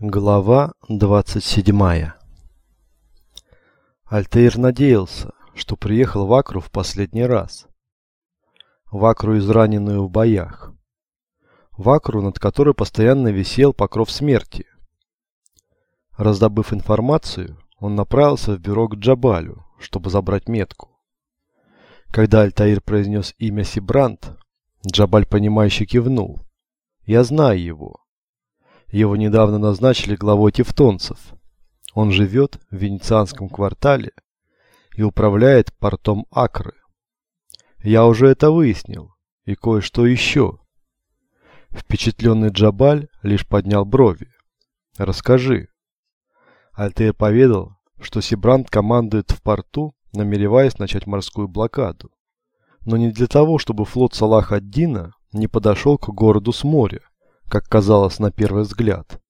Глава 27 Альтеир надеялся, что приехал в Акру в последний раз. В Акру, израненную в боях. В Акру, над которой постоянно висел покров смерти. Раздобыв информацию, он направился в бюро к Джабалю, чтобы забрать метку. Когда Альтаир произнес имя Сибрант, Джабаль понимающе кивнул. «Я знаю его». Его недавно назначили главой тевтонцев. Он живет в венецианском квартале и управляет портом Акры. Я уже это выяснил. И кое-что еще. Впечатленный Джабаль лишь поднял брови. Расскажи. Альтея поведал, что Сибрант командует в порту, намереваясь начать морскую блокаду. Но не для того, чтобы флот Салах-ад-Дина не подошел к городу с моря, как казалось на первый взгляд.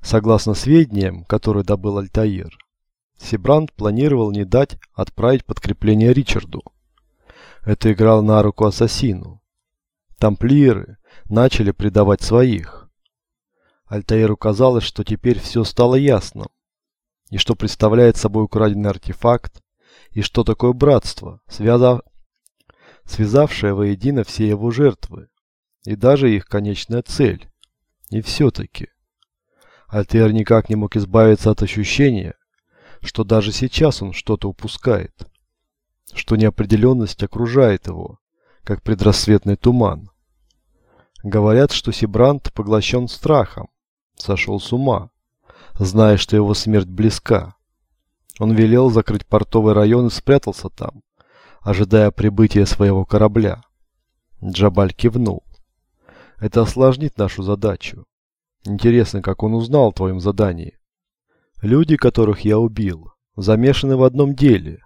Согласно сведениям, которые добыл Альтаир, Сибранд планировал не дать отправить подкрепление Ричарду. Это играло на руку ассасину. Тамплиеры начали предавать своих. Альтаиру казалось, что теперь все стало ясно, и что представляет собой украденный артефакт, и что такое братство, связав... связавшее воедино все его жертвы, и даже их конечная цель. И все-таки. Альтер никак не мог избавиться от ощущения, что даже сейчас он что-то упускает, что неопределенность окружает его, как предрассветный туман. Говорят, что Сибрант поглощен страхом, сошел с ума, зная, что его смерть близка. Он велел закрыть портовый район и спрятался там, ожидая прибытия своего корабля. Джабаль кивнул. Это осложнит нашу задачу. Интересно, как он узнал о твоем задании. Люди, которых я убил, замешаны в одном деле.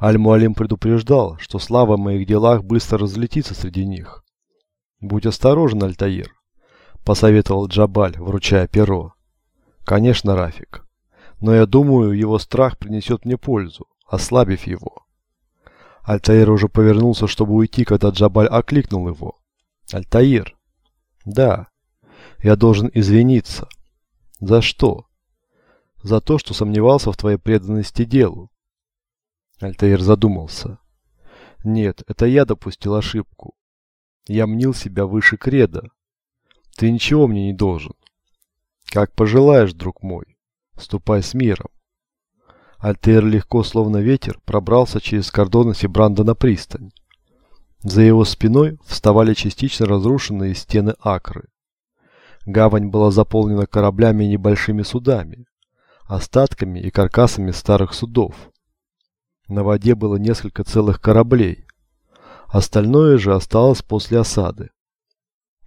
Аль-Муалим предупреждал, что слава о моих делах быстро разлетится среди них. Будь осторожен, Альтаир, посоветовал Джабаль, вручая перо. Конечно, Рафик. Но я думаю, его страх принесет мне пользу, ослабив его. Альтаир уже повернулся, чтобы уйти, когда Джабаль окликнул его. Альтаир. Да. Я должен извиниться. За что? За то, что сомневался в твоей преданности делу. Альтаир задумался. Нет, это я допустил ошибку. Я мнил себя выше креда. Ты ничего мне не должен. Как пожелаешь, друг мой. Ступай с миром. Альтаир легко, словно ветер, пробрался через кордоны Сибранда на пристань. За его спиной вставали частично разрушенные стены Акры. Гавань была заполнена кораблями и небольшими судами, остатками и каркасами старых судов. На воде было несколько целых кораблей. Остальное же осталось после осады.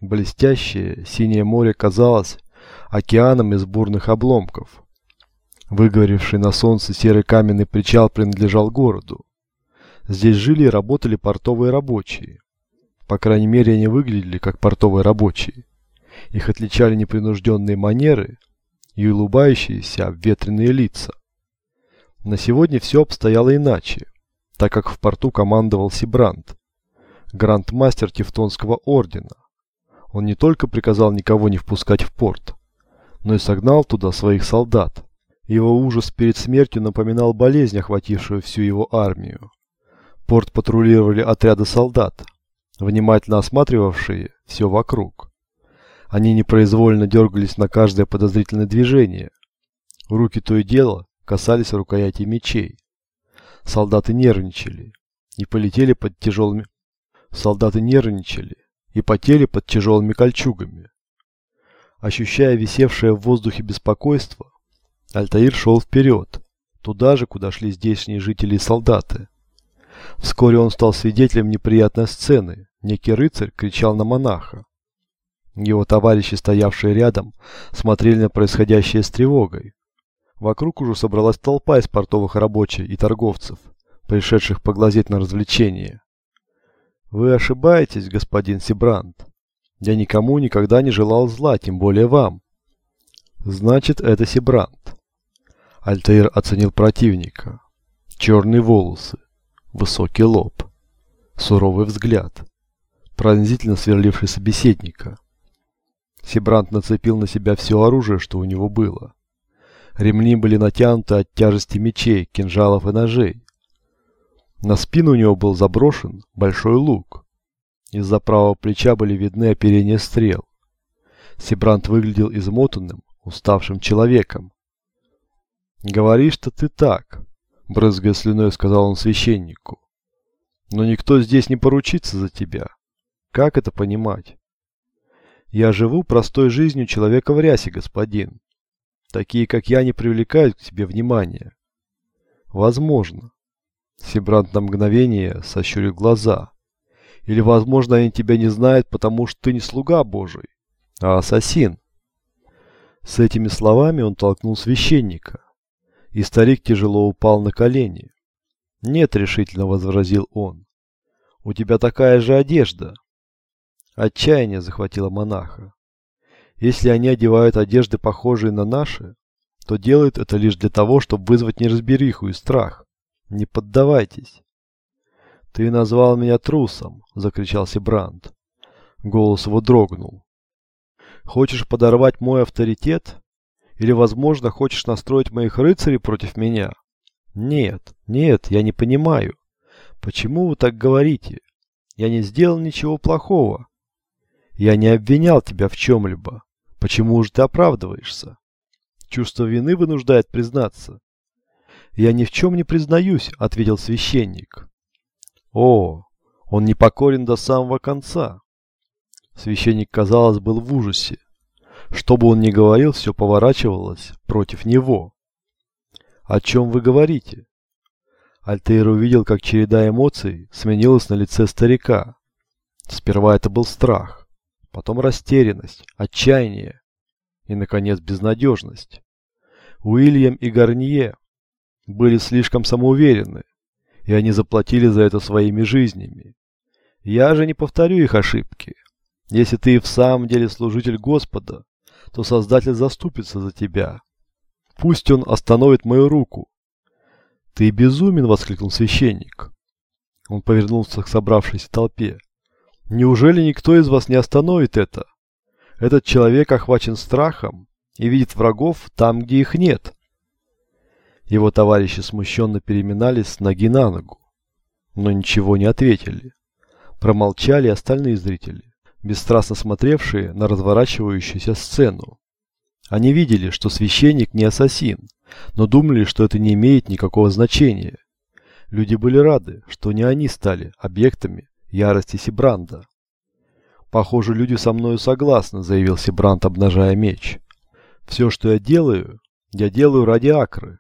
Блестящее синее море казалось океаном из бурных обломков. Выгоревший на солнце серый каменный причал принадлежал городу. Здесь жили и работали портовые рабочие. По крайней мере, они выглядели как портовые рабочие. Их отличали непринужденные манеры и улыбающиеся обветренные лица. На сегодня все обстояло иначе, так как в порту командовал Сибрант, грандмастер Тевтонского ордена. Он не только приказал никого не впускать в порт, но и согнал туда своих солдат. Его ужас перед смертью напоминал болезнь, охватившую всю его армию. Порт патрулировали отряды солдат, внимательно осматривавшие все вокруг. Они непроизвольно дергались на каждое подозрительное движение. Руки то и дело касались рукояти мечей. Солдаты нервничали и полетели под тяжелыми... Солдаты нервничали и потели под тяжелыми кольчугами. Ощущая висевшее в воздухе беспокойство, Альтаир шел вперед, туда же, куда шли здешние жители и солдаты. Вскоре он стал свидетелем неприятной сцены. Некий рыцарь кричал на монаха. Его товарищи, стоявшие рядом, смотрели на происходящее с тревогой. Вокруг уже собралась толпа из портовых рабочих и торговцев, пришедших поглазеть на развлечение. «Вы ошибаетесь, господин Сибрант. Я никому никогда не желал зла, тем более вам». «Значит, это Сибрант». Альтаир оценил противника. Черные волосы, Высокий лоб. Суровый взгляд. Пронзительно сверливший собеседника. Сибрант нацепил на себя все оружие, что у него было. Ремни были натянуты от тяжести мечей, кинжалов и ножей. На спину у него был заброшен большой лук. Из-за правого плеча были видны оперения стрел. Сибрант выглядел измотанным, уставшим человеком. «Говоришь-то ты так», — брызгая слюной, сказал он священнику. «Но никто здесь не поручится за тебя. Как это понимать?» «Я живу простой жизнью человека в рясе, господин. Такие, как я, не привлекают к тебе внимания». «Возможно». Сибрант на мгновение сощурил глаза. «Или, возможно, они тебя не знают, потому что ты не слуга Божий, а ассасин». С этими словами он толкнул священника и старик тяжело упал на колени. «Нет», — решительно возразил он, — «у тебя такая же одежда». Отчаяние захватило монаха. Если они одевают одежды, похожие на наши, то делают это лишь для того, чтобы вызвать неразбериху и страх. Не поддавайтесь. «Ты назвал меня трусом!» — закричал Сибрант. Голос его дрогнул. «Хочешь подорвать мой авторитет? Или, возможно, хочешь настроить моих рыцарей против меня? Нет, нет, я не понимаю. Почему вы так говорите? Я не сделал ничего плохого. Я не обвинял тебя в чем-либо. Почему же ты оправдываешься? Чувство вины вынуждает признаться. Я ни в чем не признаюсь, ответил священник. О, он непокорен до самого конца. Священник, казалось, был в ужасе. Что бы он ни говорил, все поворачивалось против него. «О чем вы говорите?» Альтейр увидел, как череда эмоций сменилась на лице старика. Сперва это был страх, потом растерянность, отчаяние и, наконец, безнадежность. Уильям и Гарнье были слишком самоуверены, и они заплатили за это своими жизнями. Я же не повторю их ошибки. Если ты и в самом деле служитель Господа, то Создатель заступится за тебя. Пусть он остановит мою руку. Ты безумен, воскликнул священник. Он повернулся к собравшейся толпе. Неужели никто из вас не остановит это? Этот человек охвачен страхом и видит врагов там, где их нет. Его товарищи смущенно переминались с ноги на ногу, но ничего не ответили. Промолчали остальные зрители бесстрастно смотревшие на разворачивающуюся сцену. Они видели, что священник не ассасин, но думали, что это не имеет никакого значения. Люди были рады, что не они стали объектами ярости Сибранда. «Похоже, люди со мною согласны», — заявил Сибранд, обнажая меч. «Все, что я делаю, я делаю ради Акры».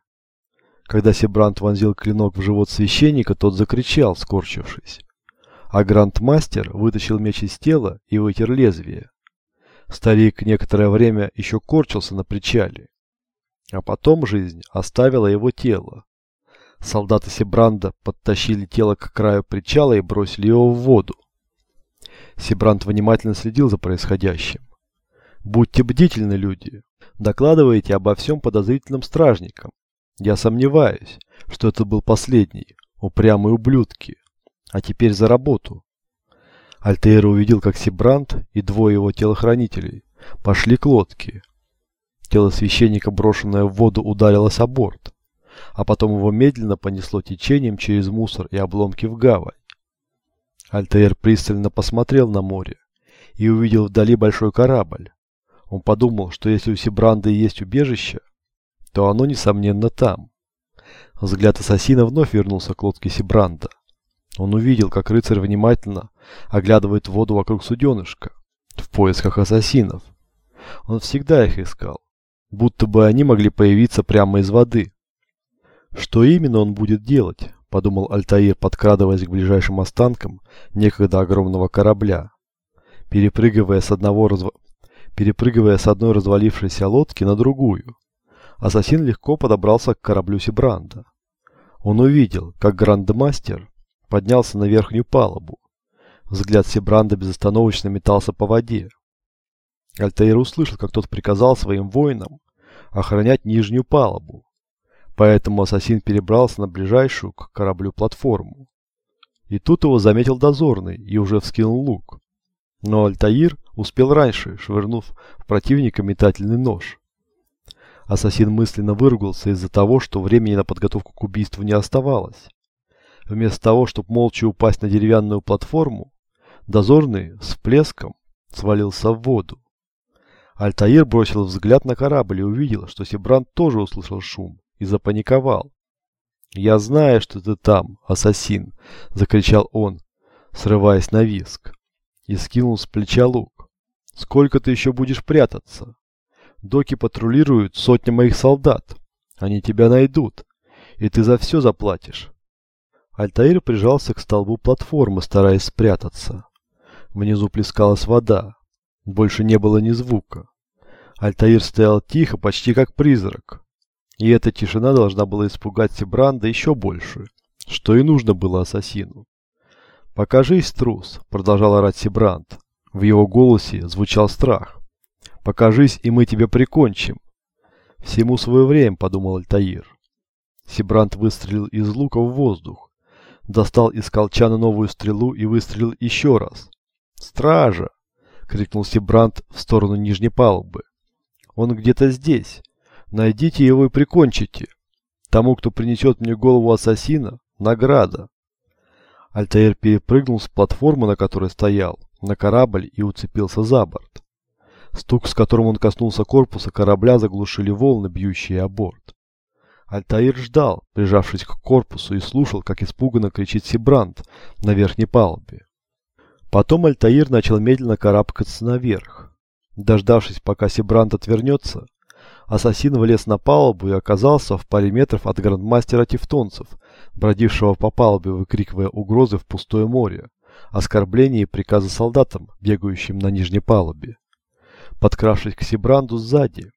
Когда Сибранд вонзил клинок в живот священника, тот закричал, скорчившись а грандмастер вытащил меч из тела и вытер лезвие. Старик некоторое время еще корчился на причале, а потом жизнь оставила его тело. Солдаты Сибранда подтащили тело к краю причала и бросили его в воду. Сибранд внимательно следил за происходящим. «Будьте бдительны, люди. Докладывайте обо всем подозрительным стражникам. Я сомневаюсь, что это был последний. Упрямые ублюдки. А теперь за работу. Альтейр увидел, как Сибрант и двое его телохранителей пошли к лодке. Тело священника, брошенное в воду, ударилось о борт, а потом его медленно понесло течением через мусор и обломки в гавань. Альтейр пристально посмотрел на море и увидел вдали большой корабль. Он подумал, что если у Сибранда есть убежище, то оно, несомненно, там. Взгляд ассасина вновь вернулся к лодке Сибранда. Он увидел, как рыцарь внимательно оглядывает воду вокруг суденышка в поисках ассасинов. Он всегда их искал, будто бы они могли появиться прямо из воды. Что именно он будет делать, подумал Альтаир, подкрадываясь к ближайшим останкам некогда огромного корабля. Перепрыгивая с одного разв... перепрыгивая с одной развалившейся лодки на другую, ассасин легко подобрался к кораблю Сибранда. Он увидел, как грандмастер поднялся на верхнюю палубу. Взгляд Себранда безостановочно метался по воде. Альтаир услышал, как тот приказал своим воинам охранять нижнюю палубу. Поэтому ассасин перебрался на ближайшую к кораблю платформу. И тут его заметил дозорный и уже вскинул лук. Но Альтаир Успел раньше, швырнув в противника метательный нож. Ассасин мысленно выругался из-за того, что времени на подготовку к убийству не оставалось. Вместо того, чтобы молча упасть на деревянную платформу, дозорный с плеском свалился в воду. Альтаир бросил взгляд на корабль и увидел, что Сибрант тоже услышал шум и запаниковал. «Я знаю, что ты там, ассасин!» – закричал он, срываясь на виск, и скинул с плеча лук. «Сколько ты еще будешь прятаться? Доки патрулируют сотни моих солдат. Они тебя найдут, и ты за все заплатишь». Альтаир прижался к столбу платформы, стараясь спрятаться. Внизу плескалась вода. Больше не было ни звука. Альтаир стоял тихо, почти как призрак. И эта тишина должна была испугать Сибранда еще больше, что и нужно было ассасину. «Покажись, трус!» – продолжал орать Сибранд. В его голосе звучал страх. «Покажись, и мы тебя прикончим!» «Всему свое время», – подумал Альтаир. Сибранд выстрелил из лука в воздух, достал из колчана новую стрелу и выстрелил еще раз. «Стража!» – крикнул Сибранд в сторону нижней палубы. «Он где-то здесь. Найдите его и прикончите. Тому, кто принесет мне голову ассасина, награда. Альтаир перепрыгнул с платформы, на которой стоял, на корабль и уцепился за борт. Стук, с которым он коснулся корпуса корабля, заглушили волны, бьющие о борт. Альтаир ждал, прижавшись к корпусу, и слушал, как испуганно кричит Сибрант на верхней палубе. Потом Альтаир начал медленно карабкаться наверх. Дождавшись, пока Сибрант отвернется, Ассасин влез на палубу и оказался в паре метров от грандмастера тевтонцев, бродившего по палубе, выкрикивая угрозы в пустое море, оскорбления и приказы солдатам, бегающим на нижней палубе. Подкравшись к Сибранду сзади,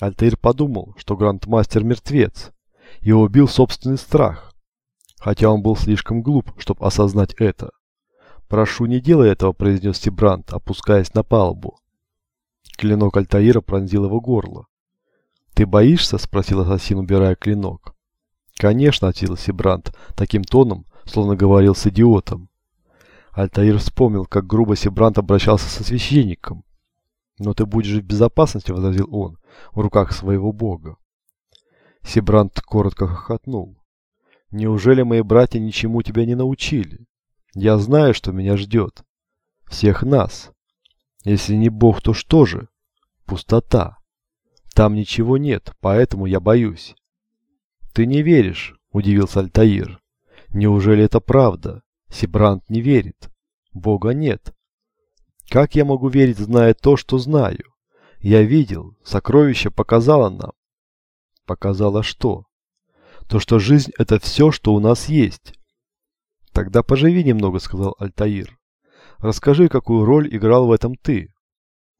Альтаир подумал, что грандмастер мертвец, и убил собственный страх, хотя он был слишком глуп, чтобы осознать это. «Прошу, не делай этого», — произнес Сибранд, опускаясь на палубу. Клинок Альтаира пронзил его горло. «Ты боишься?» – спросил ассасин, убирая клинок. «Конечно», – ответил Сибрант, таким тоном, словно говорил с идиотом. Альтаир вспомнил, как грубо Сибрант обращался со священником. «Но ты будешь в безопасности», – возразил он, в руках своего бога. Сибрант коротко хохотнул. «Неужели мои братья ничему тебя не научили? Я знаю, что меня ждет. Всех нас. Если не бог, то что же? Пустота». Там ничего нет, поэтому я боюсь. Ты не веришь, удивился Альтаир. Неужели это правда? Сибрант не верит. Бога нет. Как я могу верить, зная то, что знаю? Я видел, сокровище показало нам. Показало что? То, что жизнь это все, что у нас есть. Тогда поживи немного, сказал Альтаир. Расскажи, какую роль играл в этом ты.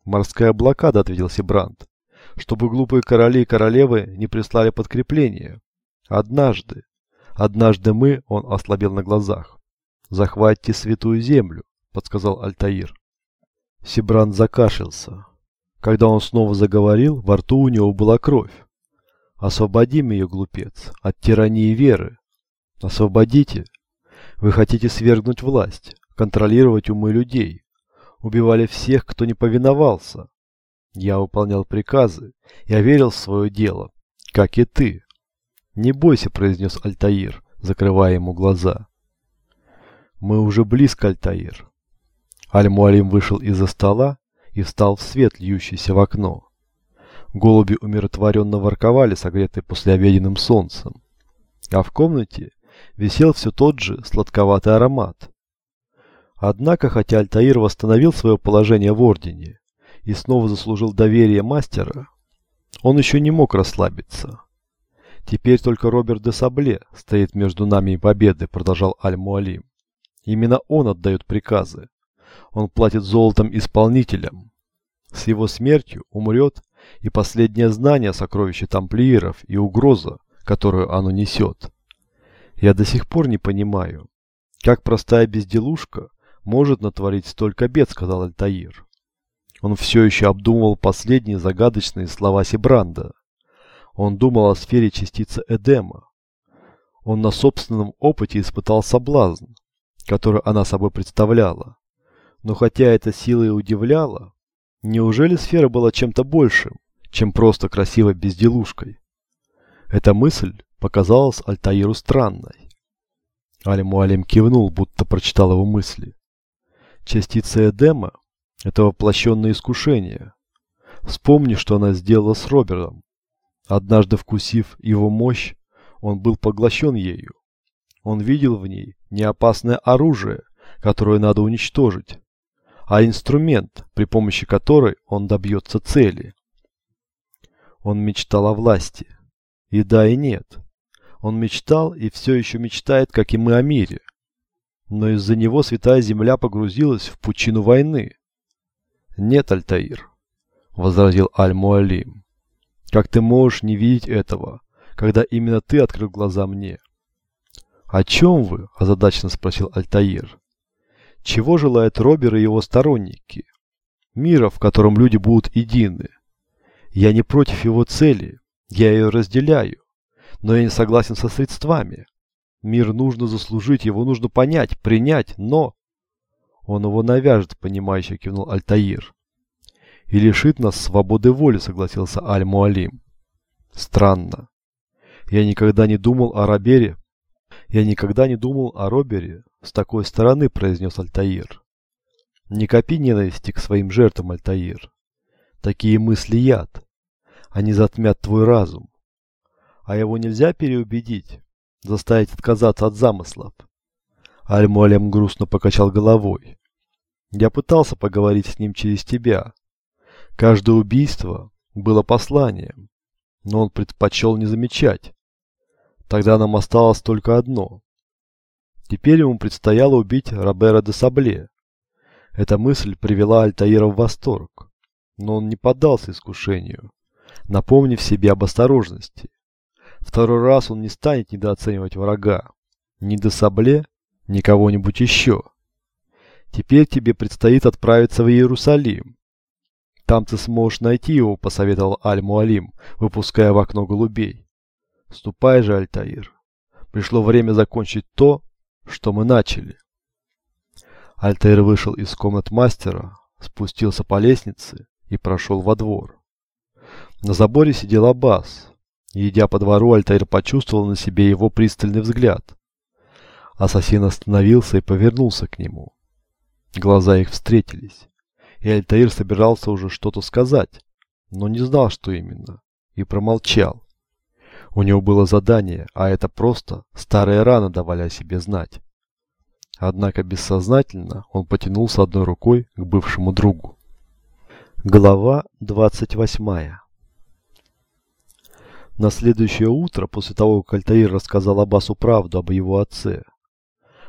Морская блокада, ответил Сибрант чтобы глупые короли и королевы не прислали подкрепление. Однажды, однажды мы, он ослабел на глазах, захватите святую землю, подсказал Альтаир. Сибран закашлялся. Когда он снова заговорил, во рту у него была кровь. Освободим ее, глупец, от тирании веры. Освободите. Вы хотите свергнуть власть, контролировать умы людей. Убивали всех, кто не повиновался. Я выполнял приказы, я верил в свое дело, как и ты. Не бойся, произнес Альтаир, закрывая ему глаза. Мы уже близко, Альтаир. Аль-Муалим вышел из-за стола и встал в свет, льющийся в окно. Голуби умиротворенно ворковали, согретые послеобеденным солнцем. А в комнате висел все тот же сладковатый аромат. Однако, хотя Альтаир восстановил свое положение в Ордене, и снова заслужил доверие мастера, он еще не мог расслабиться. «Теперь только Роберт де Сабле стоит между нами и победой», продолжал Аль-Муалим. «Именно он отдает приказы. Он платит золотом исполнителям. С его смертью умрет и последнее знание сокровища тамплиеров и угроза, которую оно несет. Я до сих пор не понимаю, как простая безделушка может натворить столько бед, сказал Альтаир. Он все еще обдумывал последние загадочные слова Сибранда. Он думал о сфере частицы Эдема. Он на собственном опыте испытал соблазн, который она собой представляла. Но хотя эта сила и удивляла, Неужели сфера была чем-то большим, чем просто красивой безделушкой? Эта мысль показалась Альтаиру странной. Аль-Муалим кивнул, будто прочитал его мысли. Частица Эдема – это воплощенное искушение. Вспомни, что она сделала с Робертом. Однажды вкусив его мощь, он был поглощен ею. Он видел в ней не опасное оружие, которое надо уничтожить, а инструмент, при помощи которой он добьется цели. Он мечтал о власти. И да, и нет. Он мечтал и все еще мечтает, как и мы о мире. Но из-за него святая земля погрузилась в пучину войны. Нет, Альтаир, возразил Аль-Муалим. Как ты можешь не видеть этого, когда именно ты открыл глаза мне? О чем вы? озадаченно спросил Альтаир. Чего желают Робер и его сторонники? Мира, в котором люди будут едины. Я не против его цели, я ее разделяю, но я не согласен со средствами. Мир нужно заслужить, его нужно понять, принять, но... Он его навяжет, понимающе кивнул Альтаир. И лишит нас свободы воли, согласился Аль-Муалим. Странно. Я никогда не думал о Робере. Я никогда не думал о Робере с такой стороны, произнес Альтаир. Не копи ненависти к своим жертвам, Альтаир. Такие мысли яд. Они затмят твой разум. А его нельзя переубедить, заставить отказаться от замыслов. Аль-Муалем грустно покачал головой. Я пытался поговорить с ним через тебя. Каждое убийство было посланием, но он предпочел не замечать. Тогда нам осталось только одно. Теперь ему предстояло убить Робера де Сабле. Эта мысль привела Альтаира в восторг, но он не поддался искушению напомнив себе об осторожности. Второй раз он не станет недооценивать врага. Ни до Сабле, ни кого-нибудь еще. Теперь тебе предстоит отправиться в Иерусалим. Там ты сможешь найти его, посоветовал Аль-Муалим, выпуская в окно голубей. Ступай же, Альтаир. Пришло время закончить то, что мы начали. Альтаир вышел из комнат мастера, спустился по лестнице и прошел во двор. На заборе сидел Аббас. идя по двору, Альтаир почувствовал на себе его пристальный взгляд. Ассасин остановился и повернулся к нему. Глаза их встретились. И Альтаир собирался уже что-то сказать, но не знал, что именно, и промолчал. У него было задание, а это просто старые раны давали о себе знать. Однако бессознательно он потянулся одной рукой к бывшему другу. Глава двадцать восьмая на следующее утро, после того, как Альтаир рассказал Аббасу правду об его отце,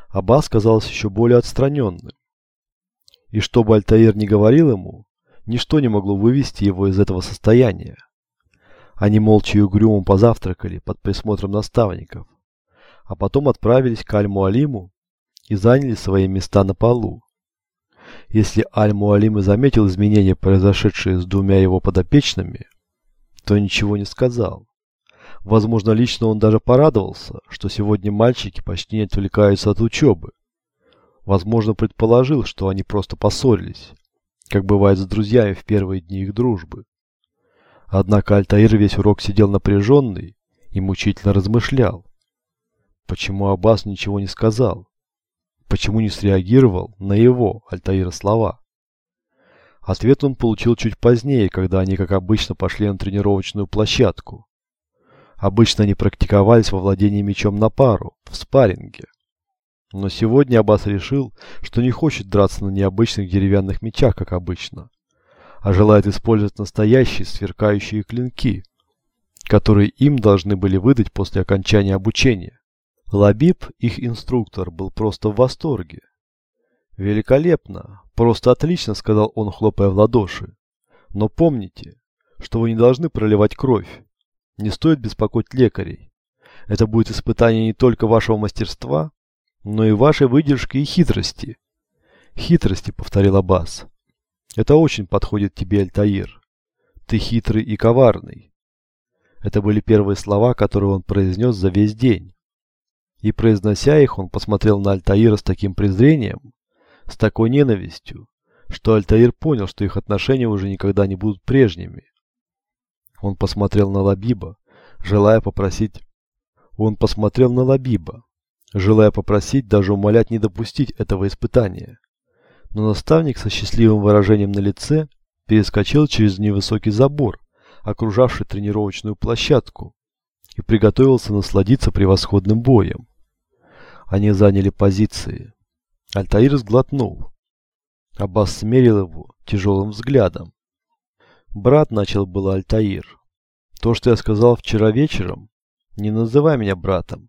Аббас казался еще более отстраненным. И что бы Альтаир не говорил ему, ничто не могло вывести его из этого состояния. Они молча и угрюмо позавтракали под присмотром наставников, а потом отправились к Аль-Муалиму и заняли свои места на полу. Если Аль-Муалим и заметил изменения, произошедшие с двумя его подопечными, то ничего не сказал. Возможно, лично он даже порадовался, что сегодня мальчики почти не отвлекаются от учебы. Возможно, предположил, что они просто поссорились, как бывает с друзьями в первые дни их дружбы. Однако Альтаир весь урок сидел напряженный и мучительно размышлял. Почему Аббас ничего не сказал? Почему не среагировал на его, Альтаира, слова? Ответ он получил чуть позднее, когда они, как обычно, пошли на тренировочную площадку. Обычно они практиковались во владении мечом на пару, в спарринге. Но сегодня Аббас решил, что не хочет драться на необычных деревянных мечах, как обычно, а желает использовать настоящие сверкающие клинки, которые им должны были выдать после окончания обучения. Лабиб, их инструктор, был просто в восторге. «Великолепно! Просто отлично!» — сказал он, хлопая в ладоши. «Но помните, что вы не должны проливать кровь. Не стоит беспокоить лекарей. Это будет испытание не только вашего мастерства, но и вашей выдержки и хитрости. Хитрости, повторил Аббас. Это очень подходит тебе, Альтаир. Ты хитрый и коварный. Это были первые слова, которые он произнес за весь день. И произнося их, он посмотрел на Альтаира с таким презрением, с такой ненавистью, что Альтаир понял, что их отношения уже никогда не будут прежними. Он посмотрел на Лабиба, желая попросить... Он посмотрел на Лабиба, желая попросить, даже умолять не допустить этого испытания. Но наставник со счастливым выражением на лице перескочил через невысокий забор, окружавший тренировочную площадку, и приготовился насладиться превосходным боем. Они заняли позиции. Альтаир сглотнул. Аббас смерил его тяжелым взглядом. «Брат», — начал было Альтаир, — «то, что я сказал вчера вечером, не называй меня братом».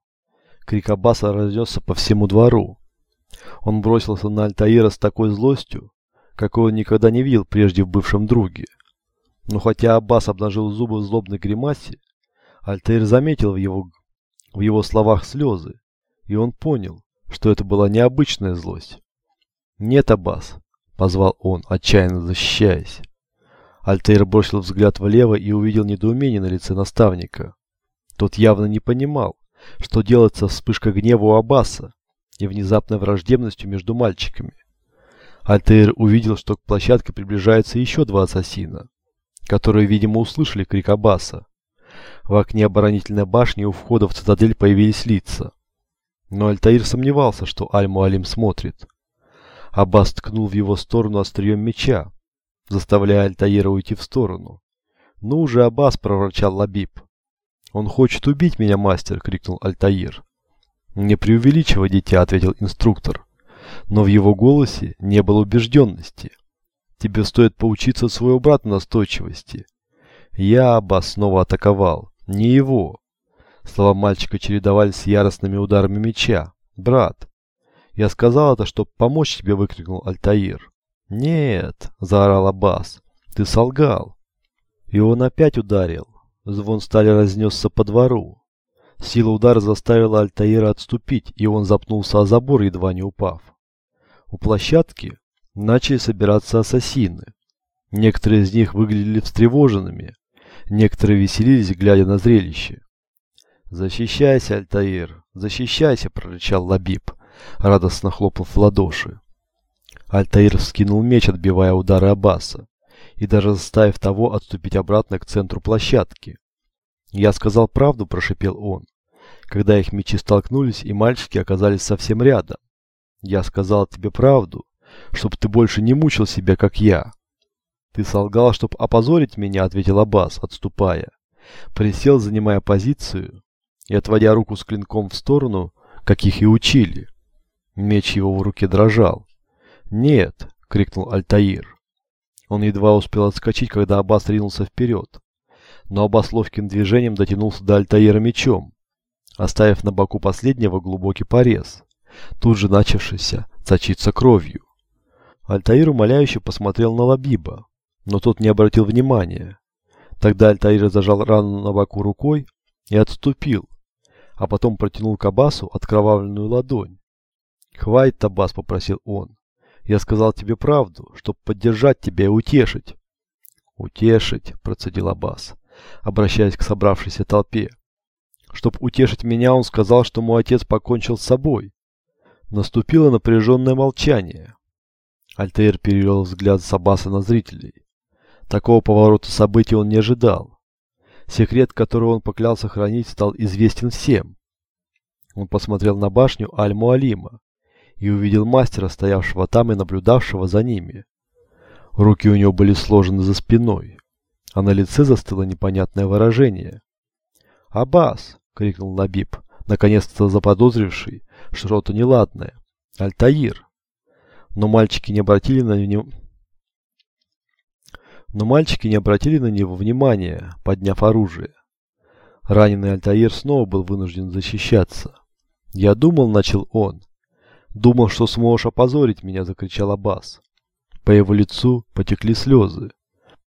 Крик Аббаса разнесся по всему двору. Он бросился на Альтаира с такой злостью, какой он никогда не видел прежде в бывшем друге. Но хотя Аббас обнажил зубы в злобной гримасе, Альтаир заметил в его, в его словах слезы и он понял, что это была необычная злость. «Нет, Аббас!» – позвал он, отчаянно защищаясь. Альтейр бросил взгляд влево и увидел недоумение на лице наставника. Тот явно не понимал, что делать со вспышкой гнева у Аббаса и внезапной враждебностью между мальчиками. Альтейр увидел, что к площадке приближаются еще два ассасина, которые, видимо, услышали крик Аббаса. В окне оборонительной башни у входа в цитадель появились лица. Но Альтаир сомневался, что Аль-Муалим смотрит. Аббас ткнул в его сторону острием меча, заставляя Альтаира уйти в сторону. «Ну же, Аббас!» – проворчал Лабиб. «Он хочет убить меня, мастер!» – крикнул Альтаир. «Не преувеличивай, дитя!» – ответил инструктор. Но в его голосе не было убежденности. «Тебе стоит поучиться своего брата настойчивости». Я, Аббас, снова атаковал. Не его. Слова мальчика чередовались с яростными ударами меча. «Брат!» «Я сказал это, чтобы помочь тебе!» – выкрикнул Альтаир. «Нет!» – заорал Аббас. «Ты солгал!» И он опять ударил. Звон стали разнесся по двору. Сила удара заставила Альтаира отступить, и он запнулся о забор, едва не упав. У площадки начали собираться ассасины. Некоторые из них выглядели встревоженными, некоторые веселились, глядя на зрелище. «Защищайся, Альтаир, защищайся!» – прорычал Лабиб, радостно хлопав в ладоши. Альтаир вскинул меч, отбивая удары Аббаса, и даже заставив того отступить обратно к центру площадки. «Я сказал правду», – прошепел он, когда их мечи столкнулись и мальчики оказались совсем рядом. «Я сказал тебе правду, чтобы ты больше не мучил себя, как я». «Ты солгал, чтобы опозорить меня», – ответил Аббас, отступая. Присел, занимая позицию, и отводя руку с клинком в сторону, как их и учили. Меч его в руке дрожал. «Нет!» — крикнул Альтаир. Он едва успел отскочить, когда Аббас ринулся вперед. Но Аббас ловким движением дотянулся до Альтаира мечом, оставив на боку последнего глубокий порез, тут же начавшийся сочиться кровью. Альтаир умоляюще посмотрел на Лабиба, но тот не обратил внимания. Тогда Альтаир зажал рану на боку рукой и отступил, а потом протянул к Абасу откровавленную ладонь. «Хватит, Аббас», — попросил он. «Я сказал тебе правду, чтобы поддержать тебя и утешить». «Утешить», — процедил Аббас, обращаясь к собравшейся толпе. «Чтоб утешить меня, он сказал, что мой отец покончил с собой». Наступило напряженное молчание. Альтаир перевел взгляд с Аббаса на зрителей. Такого поворота событий он не ожидал. Секрет, который он поклялся хранить, стал известен всем. Он посмотрел на башню Аль-Муалима и увидел мастера, стоявшего там и наблюдавшего за ними. Руки у него были сложены за спиной, а на лице застыло непонятное выражение. «Аббас!» — крикнул Набиб, наконец-то заподозривший что-то неладное. «Альтаир!» Но мальчики не обратили на него но мальчики не обратили на него внимания, подняв оружие. Раненый Альтаир снова был вынужден защищаться. «Я думал», — начал он. «Думал, что сможешь опозорить меня», — закричал Аббас. По его лицу потекли слезы.